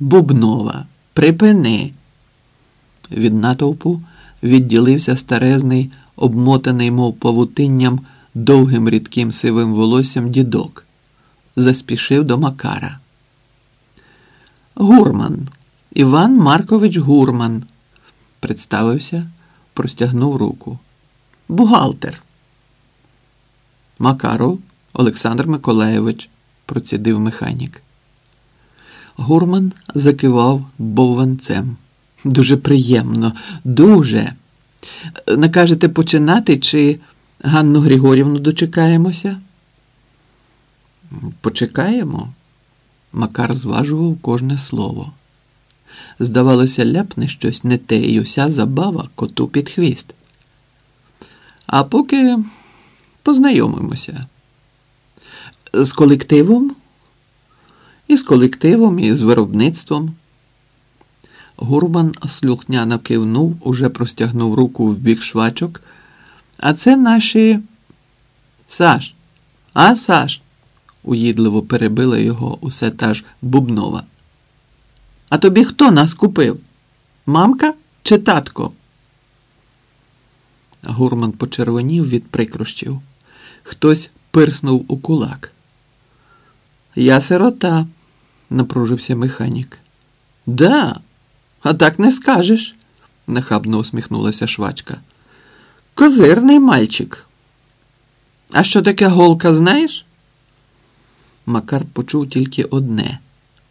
Бубнова, припини. Від натовпу відділився старезний, обмотаний, мов павутинням, довгим рідким сивим волоссям дідок. Заспішив до Макара. Гурман, Іван Маркович Гурман, представився, простягнув руку. Бухгалтер. Макаров Олександр Миколаєвич, процідив механік. Гурман закивав бовванцем. Дуже приємно, дуже. Накажете починати чи Ганну Григорівну дочекаємося? Почекаємо. Макар зважував кожне слово. Здавалося, ляпне щось не те, і уся забава коту під хвіст. А поки познайомимося з колективом, і з колективом, і з виробництвом. Гурман слухняно кивнув, уже простягнув руку в бік швачок. А це наші Саш, а Саш? уїдливо перебила його усе та ж Бубнова. А тобі хто нас купив? Мамка чи татко? Гурман почервонів від прикрощів. Хтось пирснув у кулак. Я сирота, напружився механік. Да, а так не скажеш, нахабно усміхнулася швачка. Козирний мальчик. А що таке голка, знаєш? Макар почув тільки одне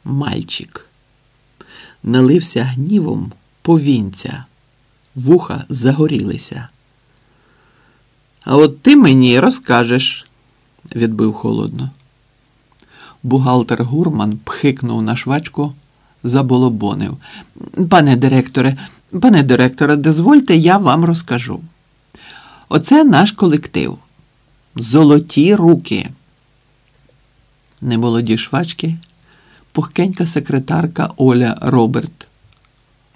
мальчик. Налився гнівом повінця, вуха загорілися. А от ти мені розкажеш, відбив холодно. Бухгалтер Гурман пхикнув на швачку, заболобонив. Пане директоре, пане директоре, дозвольте, я вам розкажу. Оце наш колектив. Золоті руки. Немолоді швачки, пухкенька секретарка Оля Роберт,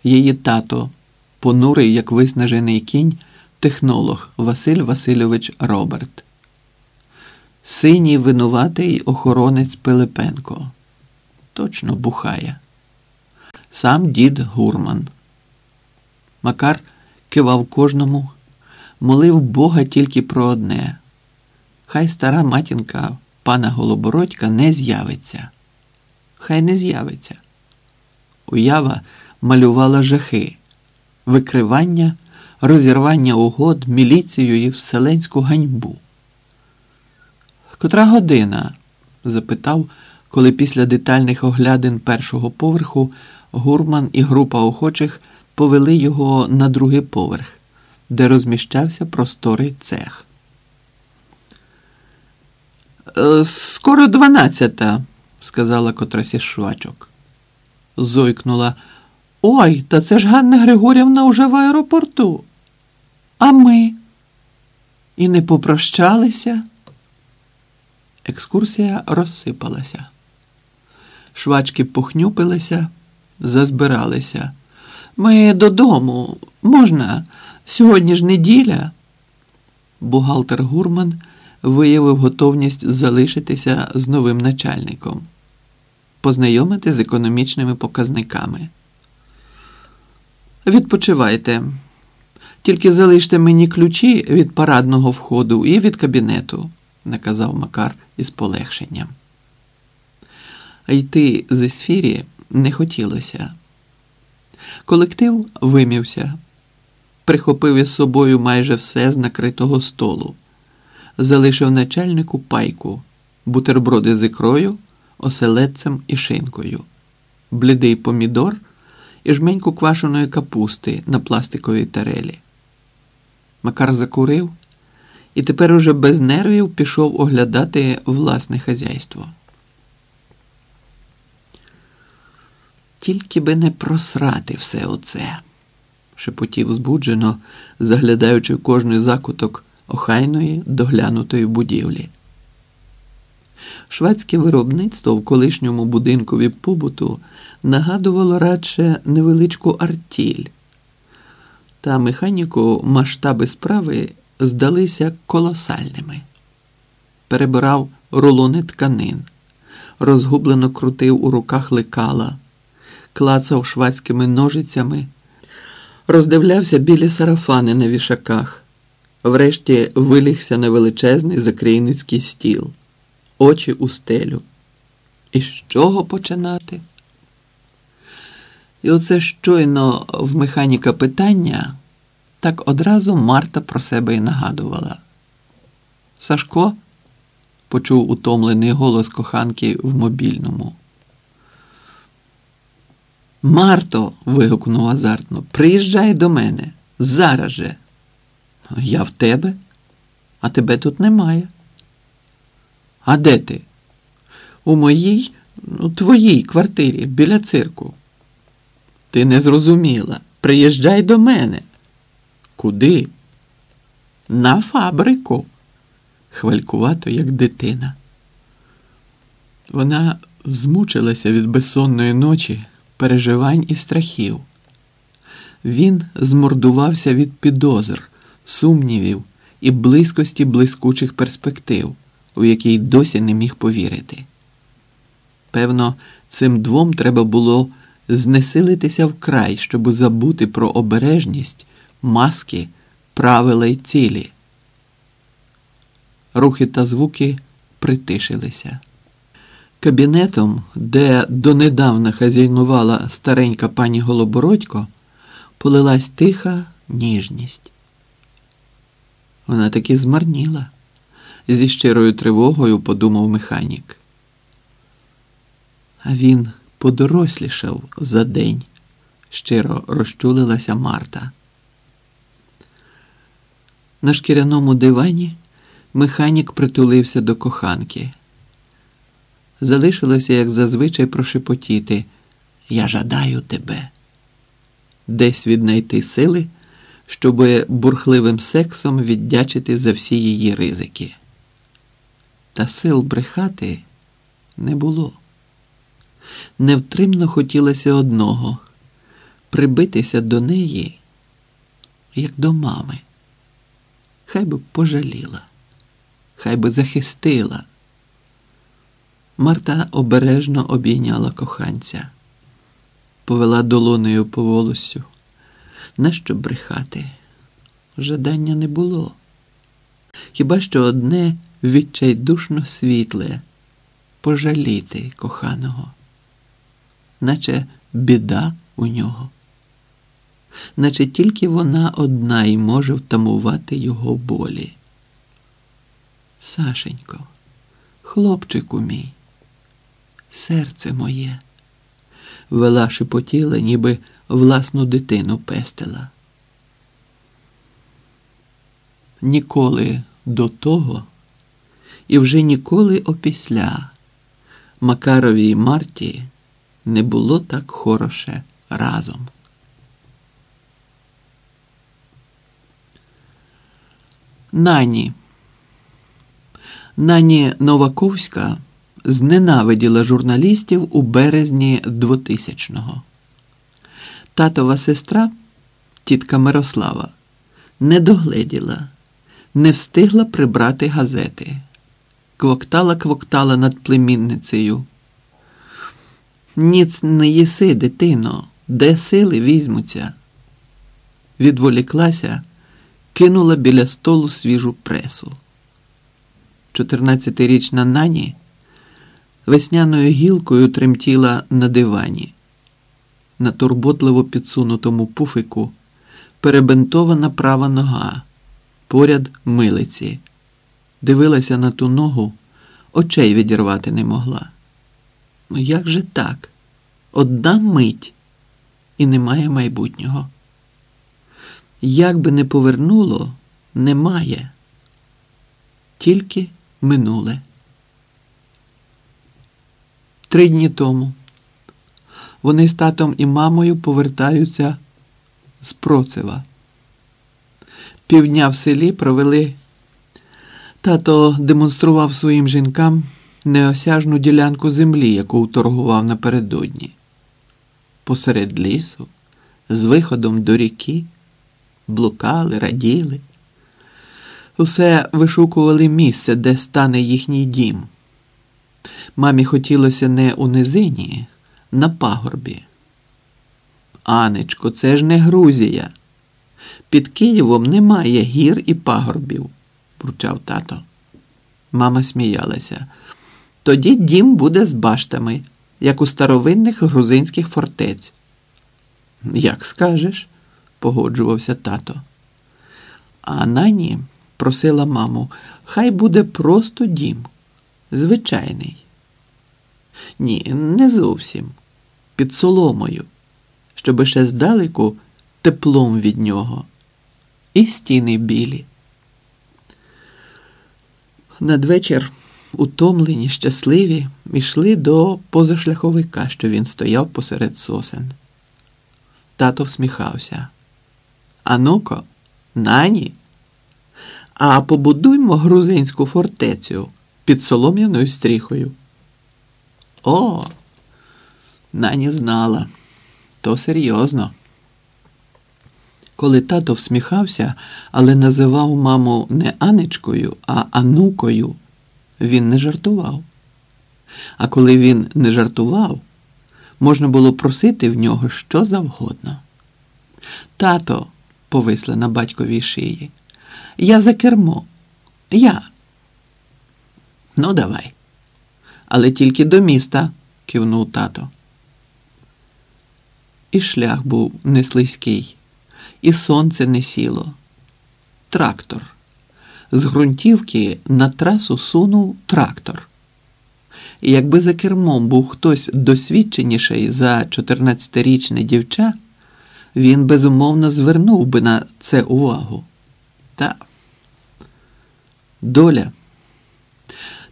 її тато, понурий, як виснажений кінь, технолог Василь Васильович Роберт синій винуватий охоронець Пилипенко. Точно бухає. Сам дід Гурман. Макар кивав кожному, молив Бога тільки про одне. Хай стара матінка пана Голобородька не з'явиться. Хай не з'явиться. Уява малювала жахи, викривання, розірвання угод, міліцію і вселенську ганьбу. Котра година? запитав, коли після детальних оглядин першого поверху гурман і група охочих повели його на другий поверх, де розміщався просторий цех. «Е, Скоро дванадцята, сказала котрась із швачок. Зойкнула. Ой, та це ж Ганна Григорівна уже в аеропорту. А ми? І не попрощалися? Екскурсія розсипалася. Швачки похнюпилися, зазбиралися. Ми додому, можна, сьогодні ж неділя. Бухгалтер Гурман виявив готовність залишитися з новим начальником, познайомити з економічними показниками. Відпочивайте, тільки залиште мені ключі від парадного входу і від кабінету наказав Макар із полегшенням. А йти з есфірі не хотілося. Колектив вимівся, прихопив із собою майже все з накритого столу, залишив начальнику пайку, бутерброди з ікрою, оселедцем і шинкою, блідий помідор і жменьку квашеної капусти на пластиковій тарелі. Макар закурив і тепер уже без нервів пішов оглядати власне хазяйство. Тільки би не просрати все оце, шепотів збуджено, заглядаючи кожний закуток охайної доглянутої будівлі. Шведське виробництво в колишньому будинкові побуту нагадувало радше невеличку артіль, та механіку масштаби справи здалися колосальними. Перебирав рулони тканин, розгублено крутив у руках лекала, клацав швадськими ножицями, роздивлявся білі сарафани на вішаках, врешті вилігся на величезний закрійницький стіл, очі у стелю. І з чого починати? І оце щойно в механіка питання, так одразу Марта про себе і нагадувала. Сашко почув утомлений голос коханки в мобільному. Марто. вигукнув азартно, приїжджай до мене. Зараз же. Я в тебе, а тебе тут немає. А де ти? У моїй, у твоїй квартирі біля цирку. Ти не зрозуміла. Приїжджай до мене. Куди? На фабрику, хвалькувато, як дитина. Вона змучилася від безсонної ночі, переживань і страхів. Він змордувався від підозр, сумнівів і близькості блискучих перспектив, у які й досі не міг повірити. Певно, цим двом треба було знесилитися вкрай, щоб забути про обережність, маски, правила й цілі. Рухи та звуки притишилися. Кабінетом, де донедавна хазяйнувала старенька пані Голобородько, полилась тиха ніжність. Вона таки змарніла, зі щирою тривогою подумав механік. А він подорослішав за день, щиро розчулилася Марта. На шкіряному дивані механік притулився до коханки. Залишилося, як зазвичай, прошепотіти Я жадаю тебе, десь віднайти сили, щоб бурхливим сексом віддячити за всі її ризики. Та сил брехати не було. Невтримно хотілося одного прибитися до неї, як до мами. Хай би пожаліла, хай би захистила. Марта обережно обійняла коханця, повела долонею по волосю. Нащо брехати? Жадання не було. Хіба що одне відчайдушно світле пожаліти коханого наче біда у нього, наче тільки вона одна й може втамувати його болі. Сашенько, хлопчику мій, серце моє, вела шепотіла, ніби власну дитину пестила. Ніколи до того і вже ніколи опісля Макаровій Марті не було так хороше разом. Нані. Нані Новаковська зненавиділа журналістів у березні 2000-го. Татова сестра, тітка Мирослава, не догледіла, не встигла прибрати газети. Квоктала квоктала над племінницею. Ніц не їси, дитино, де сили візьмуться. Відволіклася, кинула біля столу свіжу пресу. Чотирнадцятирічна нані весняною гілкою тремтіла на дивані. На турботливо підсунутому пуфику перебентована права нога, поряд милиці. Дивилася на ту ногу, очей відірвати не могла. Ну як же так? Одна мить і немає майбутнього. Як би не повернуло, немає, тільки минуле. Три дні тому вони з татом і мамою повертаються з Процева. Півдня в селі провели. Тато демонстрував своїм жінкам неосяжну ділянку землі, яку торгував напередодні. Посеред лісу, з виходом до ріки, блукали, раділи. Усе вишукували місце, де стане їхній дім. Мамі хотілося не у низині, на пагорбі, Анечко, це ж не Грузія. Під Києвом немає гір і пагорбів, бурчав тато. Мама сміялася. Тоді дім буде з баштами, як у старовинних грузинських фортець. Як скажеш, погоджувався тато. А нані просила маму, хай буде просто дім, звичайний. Ні, не зовсім, під соломою, щоби ще здалеку теплом від нього, і стіни білі. Надвечір, утомлені, щасливі, йшли до позашляховика, що він стояв посеред сосен. Тато всміхався. Ануко, нані, а побудуймо грузинську фортецю під солом'яною стріхою. О, нані знала, то серйозно. Коли тато всміхався, але називав маму не Анечкою, а Анукою, він не жартував. А коли він не жартував, можна було просити в нього що завгодно. Тато, повисла на батьковій шиї, я за кермо. Я. Ну, давай. Але тільки до міста, кивнув тато. І шлях був не слизький, і сонце не сіло. Трактор. З ґрунтівки на трасу сунув трактор. І якби за кермом був хтось досвідченіший за 14-річне дівча, він безумовно звернув би на це увагу. Та доля.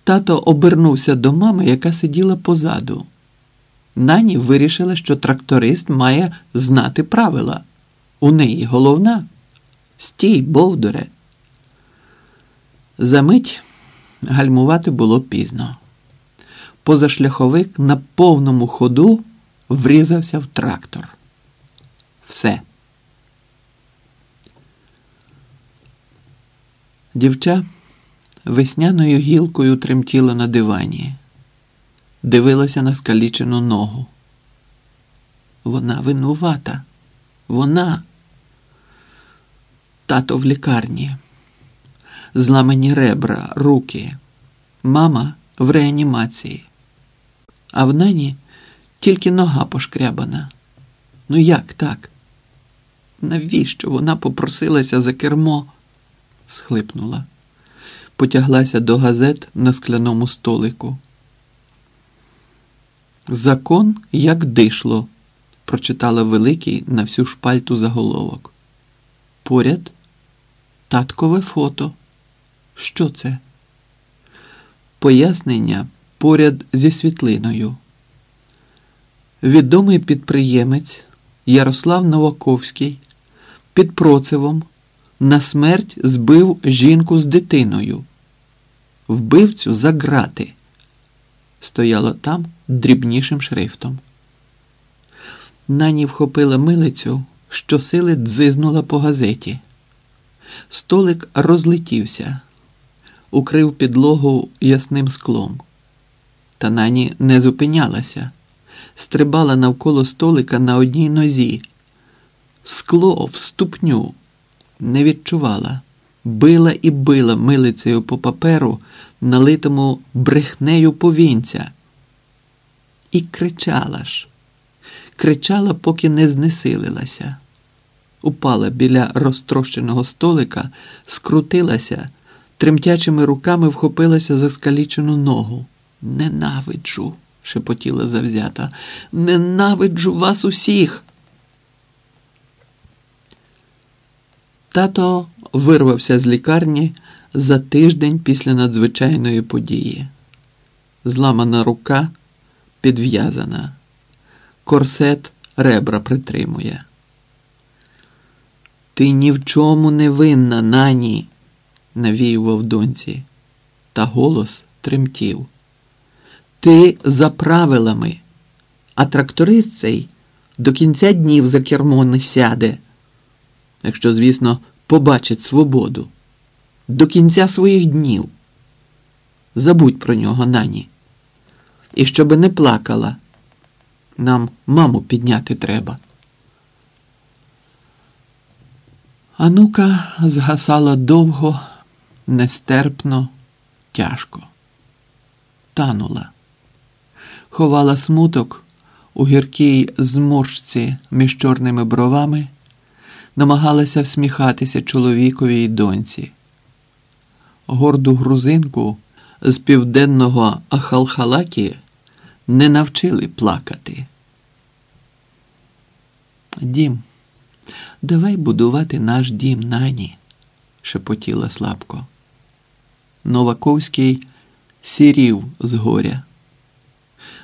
Тато обернувся до мами, яка сиділа позаду. Нані вирішила, що тракторист має знати правила. У неї головна. Стій, бовдуре. Замить гальмувати було пізно. Позашляховик на повному ходу врізався в трактор. Все. Дівча весняною гілкою тремтіла на дивані, дивилася на скалічену ногу. Вона винувата. Вона. Тато в лікарні, зламані ребра, руки, мама в реанімації, а в нані тільки нога пошкрябана. Ну як так? Навіщо вона попросилася за кермо? схлипнула, потяглася до газет на скляному столику. Закон як дишло, прочитала великий на всю шпальту заголовок. Поряд таткове фото. Що це? Пояснення поряд зі світлиною. Відомий підприємець Ярослав Новаковський під процевом на смерть збив жінку з дитиною. Вбивцю за грати. Стояло там дрібнішим шрифтом. Нані вхопила милицю, щосили дзизнула по газеті. Столик розлетівся, укрив підлогу ясним склом. Та нані не зупинялася, стрибала навколо столика на одній нозі. Скло в ступню не відчувала, била і била милицею по паперу, налитому брехнею повінця. І кричала ж, кричала, поки не знесилилася. Упала біля розтрощеного столика, скрутилася, тремтячими руками вхопилася за скалічену ногу. Ненавиджу, шепотіла завзята. Ненавиджу вас усіх. Тато вирвався з лікарні за тиждень після надзвичайної події. Зламана рука підв'язана, корсет ребра притримує. Ти ні в чому не винна, нані, навіював доньці, та голос тремтів. Ти за правилами, а тракторист цей до кінця днів за кермо не сяде якщо, звісно, побачить свободу до кінця своїх днів. Забудь про нього нані. І щоби не плакала, нам маму підняти треба. Анука згасала довго, нестерпно, тяжко, танула, ховала смуток у гіркій зморшці між чорними бровами, намагалася всміхатися чоловікові й доньці. Горду грузинку з південного Ахалхалакі не навчили плакати. Дім, давай будувати наш дім нані, шепотіла слабко. Новаковський сірів з горя.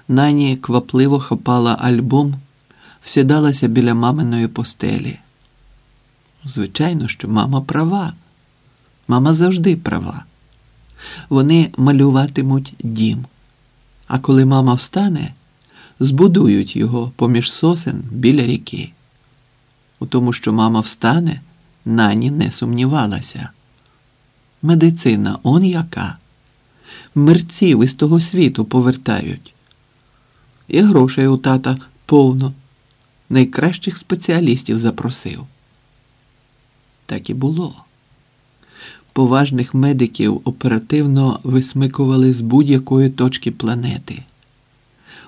Нані квапливо хапала альбом, всідалася біля маминої постелі. Звичайно, що мама права. Мама завжди права. Вони малюватимуть дім. А коли мама встане, збудують його поміж сосен біля ріки. У тому, що мама встане, нані не сумнівалася. Медицина он яка. Мерців із того світу повертають. І грошей у тата повно. Найкращих спеціалістів запросив. Так і було. Поважних медиків оперативно висмикували з будь-якої точки планети.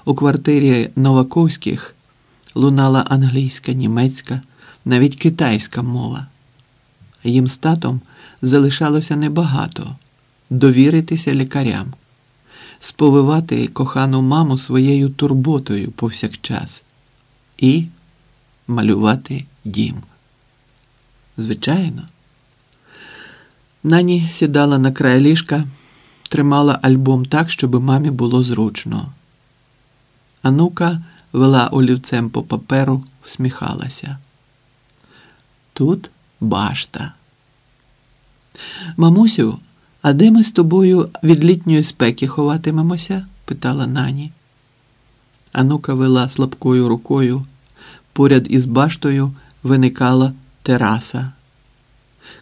У квартирі Новаковських лунала англійська, німецька, навіть китайська мова. Їм з татом залишалося небагато довіритися лікарям, сповивати кохану маму своєю турботою повсякчас і малювати дім. Звичайно. Нані сідала на край ліжка, тримала альбом так, щоб мамі було зручно. Анука вела олівцем по паперу, всміхалася. Тут башта. Мамусю, а де ми з тобою від літньої спеки ховатимемося? питала нані. Анука вела слабкою рукою. Поряд із баштою виникала тераса,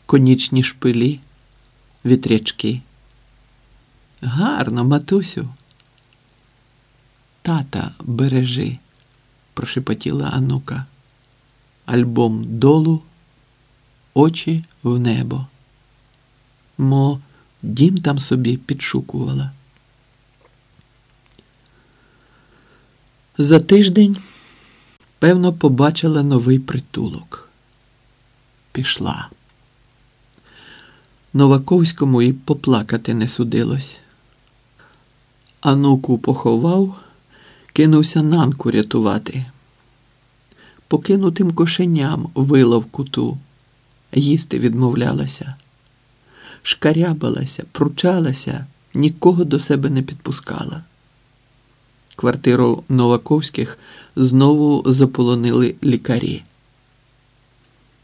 конічні шпилі, вітрячки. Гарно, матусю. Тата бережи, прошепотіла Анука. Альбом долу, очі в небо. Мо дім там собі підшукувала. За тиждень, певно, побачила новий притулок. Пішла. Новаковському і поплакати не судилось. Ануку поховав, кинувся нанку рятувати. Покинутим кошеням вила в куту, їсти відмовлялася, шкарябалася, пручалася, нікого до себе не підпускала. Квартиру Новаковських знову заполонили лікарі.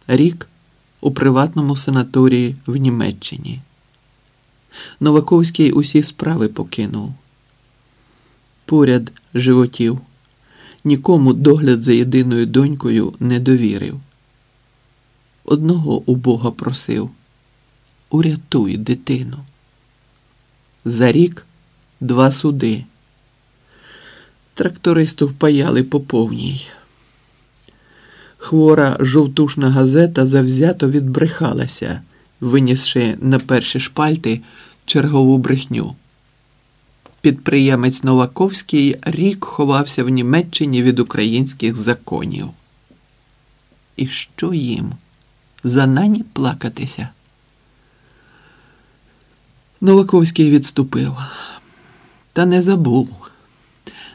Рік у приватному санаторії в Німеччині. Новаковський усі справи покинув. Поряд животів, нікому догляд за єдиною донькою не довірив. Одного у Бога просив урятуй дитину. За рік два суди. Трактористу впаяли по повній. Хвора жовтушна газета завзято відбрехалася, винісши на перші шпальти чергову брехню. Підприємець Новаковський рік ховався в Німеччині від українських законів. І що їм? За нані плакатися? Новаковський відступив, та не забув.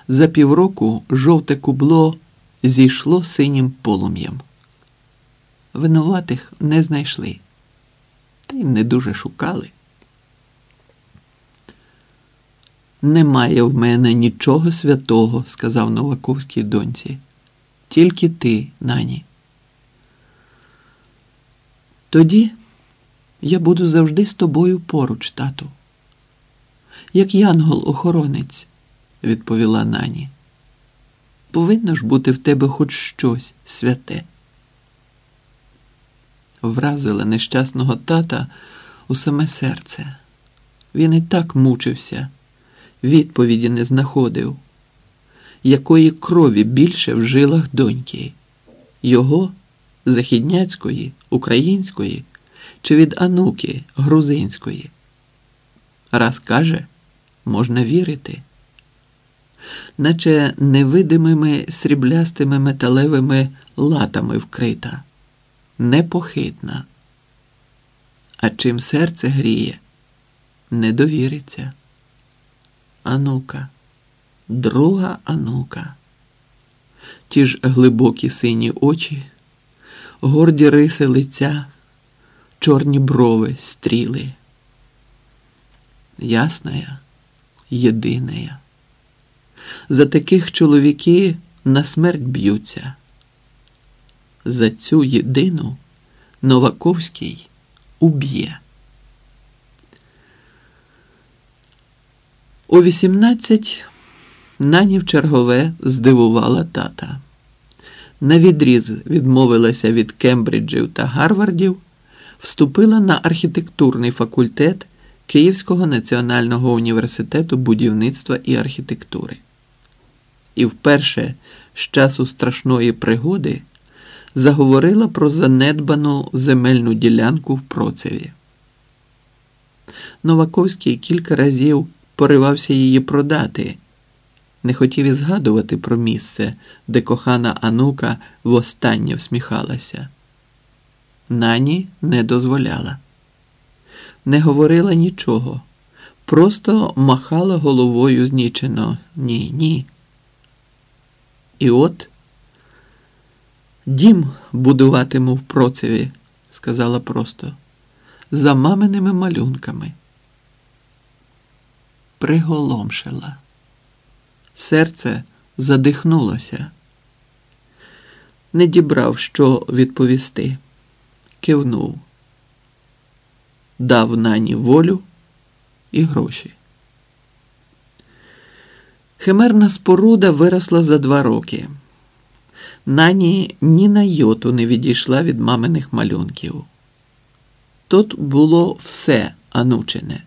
За півроку жовте кубло зійшло синім полум'ям. Винуватих не знайшли, та й не дуже шукали. Немає в мене нічого святого, сказав Новаковській доньці. Тільки ти, нані. Тоді я буду завжди з тобою поруч, тату. Як янгол-охоронець, відповіла нані. Повинно ж бути в тебе хоч щось святе. Вразила нещасного тата у саме серце. Він і так мучився, відповіді не знаходив, якої крові більше в жилах доньки, його західняцької української чи від Ануки грузинської. Раз каже, можна вірити, наче невидимими сріблястими металевими латами вкрита, непохитна. А чим серце гріє, не довіриться. Анука, друга Анука. Ті ж глибокі сині очі, горді риси лиця, чорні брови, стріли. Ясная, єдиная. За таких чоловіки на смерть б'ються. За цю єдину Новаковський уб'є. О 18 нані в чергове здивувала тата. На відріз відмовилася від Кембриджів та Гарвардів, вступила на архітектурний факультет Київського національного університету будівництва і архітектури. І вперше з часу страшної пригоди заговорила про занедбану земельну ділянку в Процеві. Новаковський кілька разів поривався її продати, не хотів і згадувати про місце, де кохана Анука востаннє всміхалася. Нані не дозволяла, не говорила нічого, просто махала головою знічено ні, ні. І от дім будуватиму в процеві, сказала просто, за маминими малюнками приголомшила. Серце задихнулося. Не дібрав, що відповісти, кивнув, дав нані волю і гроші. Химерна споруда виросла за два роки. Нані ні на йоту не відійшла від маминих малюнків. Тут було все анучене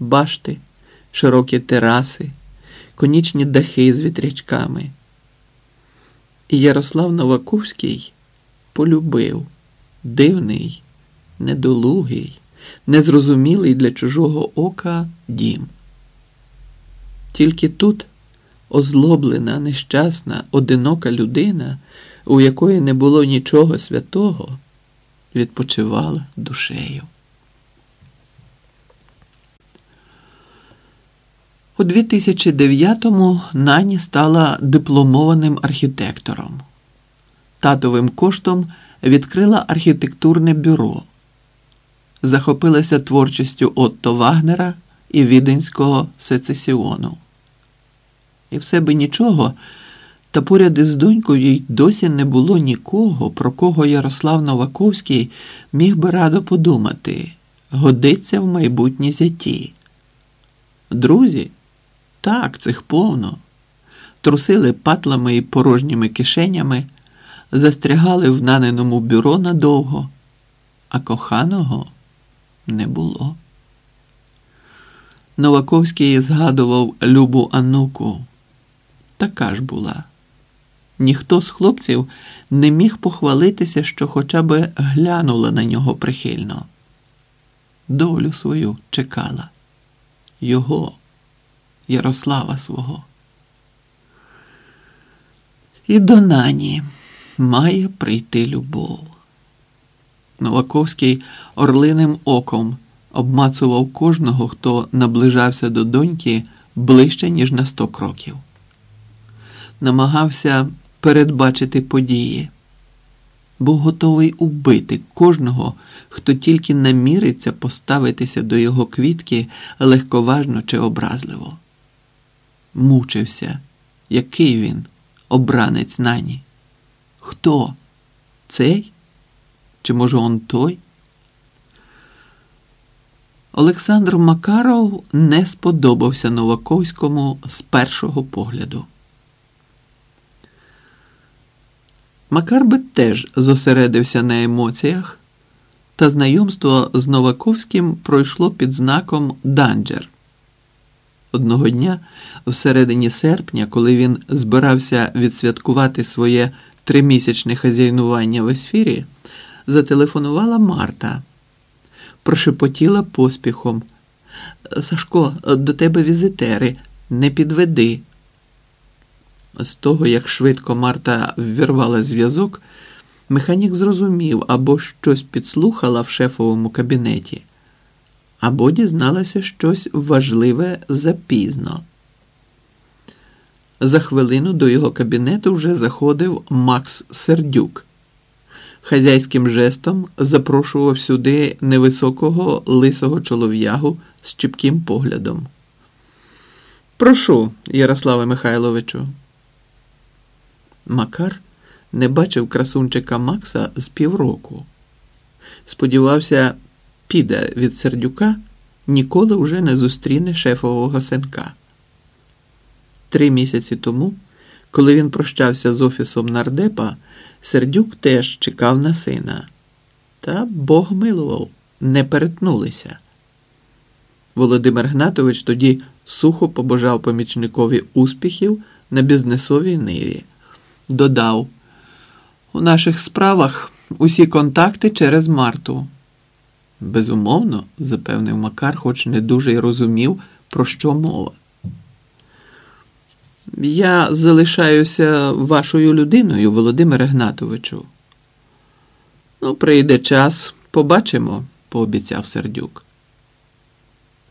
башти широкі тераси, конічні дахи з вітрячками. І Ярослав Новаковський полюбив дивний, недолугий, незрозумілий для чужого ока дім. Тільки тут озлоблена, нещасна, одинока людина, у якої не було нічого святого, відпочивала душею. У 2009-му Нані стала дипломованим архітектором. Татовим коштом відкрила архітектурне бюро, захопилася творчістю Отто Вагнера і Віденського сецесіону. І все би нічого, та поряд із донькою й досі не було нікого, про кого Ярослав Новаковський міг би радо подумати, годиться в майбутній зяті. Друзі. Так, цих повно. Трусили патлами і порожніми кишенями, застрягали в наненому бюро надовго, а коханого не було. Новаковський згадував Любу Ануку. Така ж була. Ніхто з хлопців не міг похвалитися, що хоча б глянула на нього прихильно. Долю свою чекала. Його. Ярослава свого. І до нані має прийти любов. Новаковський орлиним оком обмацував кожного, хто наближався до доньки ближче, ніж на сто кроків. Намагався передбачити події, був готовий убити кожного, хто тільки наміриться поставитися до його квітки легковажно чи образливо мучився. Який він, обранець нані? Хто? Цей? Чи може он той? Олександр Макаров не сподобався Новаковському з першого погляду. Макар би теж зосередився на емоціях, та знайомство з Новаковським пройшло під знаком Данджер. Одного дня, всередині серпня, коли він збирався відсвяткувати своє тримісячне хазяйнування в есфірі, зателефонувала Марта, прошепотіла поспіхом. Сашко, до тебе візитери, не підведи. З того, як швидко Марта ввірвала зв'язок, механік зрозумів або щось підслухала в шефовому кабінеті, або дізналася щось важливе запізно. За хвилину до його кабінету вже заходив Макс Сердюк. Хазяйським жестом запрошував сюди невисокого лисого чолов'ягу з чіпким поглядом. Прошу, Ярославе Михайловичу. Макар не бачив красунчика Макса з півроку. Сподівався, піде від сердюка, ніколи вже не зустріне шефового синка. Три місяці тому, коли він прощався з офісом нардепа, сердюк теж чекав на сина. Та Бог милував, не перетнулися. Володимир Гнатович тоді сухо побажав помічникові успіхів на бізнесовій ниві. Додав, у наших справах усі контакти через Марту. Безумовно, запевнив Макар, хоч не дуже й розумів, про що мова. Я залишаюся вашою людиною, Володимире Гнатовичу. Ну, прийде час, побачимо, пообіцяв сердюк.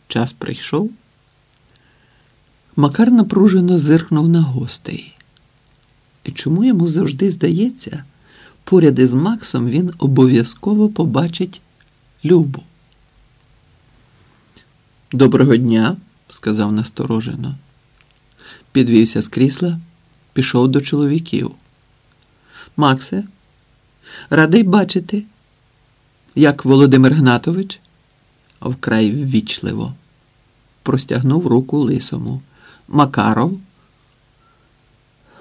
Час прийшов. Макар напружено зиркнув на гостей. І чому йому завжди здається, поряд із Максом він обов'язково побачить Любу? Доброго дня, сказав насторожено. Підвівся з крісла, пішов до чоловіків. Максе, радий бачити, як Володимир Гнатович, вкрай ввічливо, простягнув руку лисому. Макаров.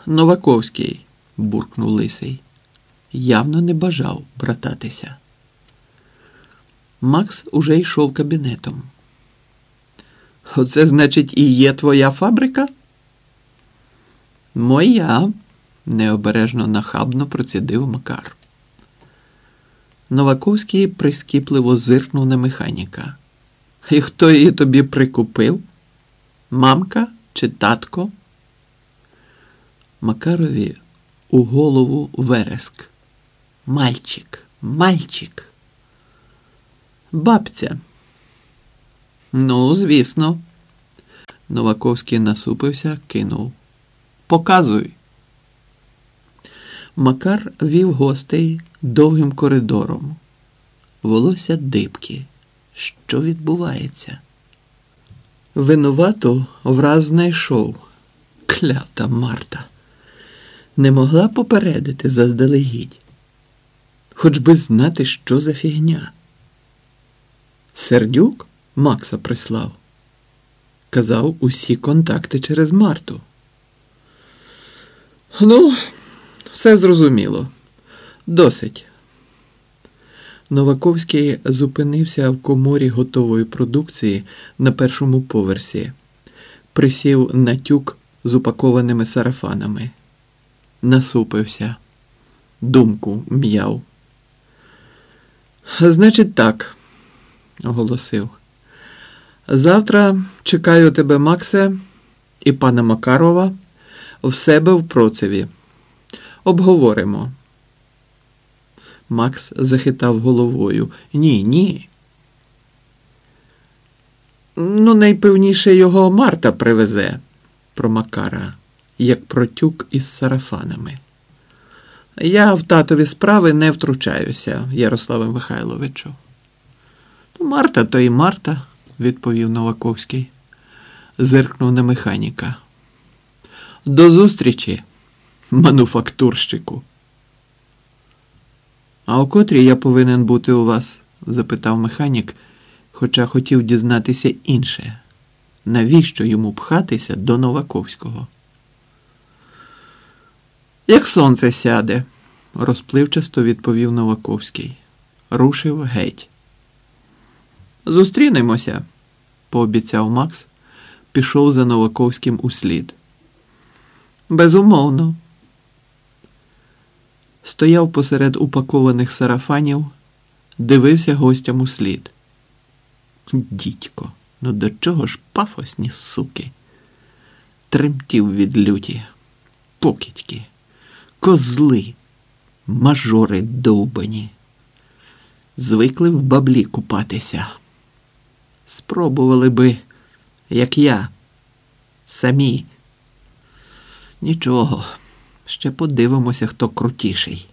Новаковський, буркнув лисий. Явно не бажав брататися. Макс уже йшов кабінетом. Оце, значить, і є твоя фабрика? Моя, необережно нахабно процідив Макар. Новаковський прискіпливо зиркнув на механіка. І хто її тобі прикупив? Мамка чи татко? Макарові у голову вереск. Мальчик, мальчик. Бабця. Ну, звісно. Новаковський насупився, кинув. Показуй. Макар вів гостей довгим коридором. Волосся дибки. Що відбувається? Винувату враз знайшов. Клята Марта. Не могла попередити заздалегідь. Хоч би знати, що за фігня. Сердюк Макса прислав. Казав усі контакти через Марту. Ну, все зрозуміло. Досить. Новаковський зупинився в коморі готової продукції на першому поверсі, присів на тюк з упакованими сарафанами, насупився, думку м'яв. Значить, так, оголосив. Завтра чекаю тебе, Максе, і пана Макарова в себе в процеві. Обговоримо. Макс захитав головою. Ні, ні. Ну, найпевніше його Марта привезе про Макара, як протюк із сарафанами. Я в татові справи не втручаюся, Ярославе Михайловичу. Марта то і Марта, відповів Новаковський. Зиркнув на механіка. До зустрічі, мануфактурщику. А о котрій я повинен бути у вас? запитав механік, хоча хотів дізнатися інше. Навіщо йому пхатися до Новаковського? Як сонце сяде, розпливчасто відповів Новаковський. Рушив геть. Зустрінемося, пообіцяв Макс, пішов за Новаковським услід. Безумовно. стояв посеред упакованих сарафанів, дивився гостям у слід. Дідько, ну до чого ж пафосні суки? Тремтів від люті, покидьки, козли, мажори довбані. Звикли в баблі купатися. Спробували би, як я, самі. Нічого, ще подивимося, хто крутіший.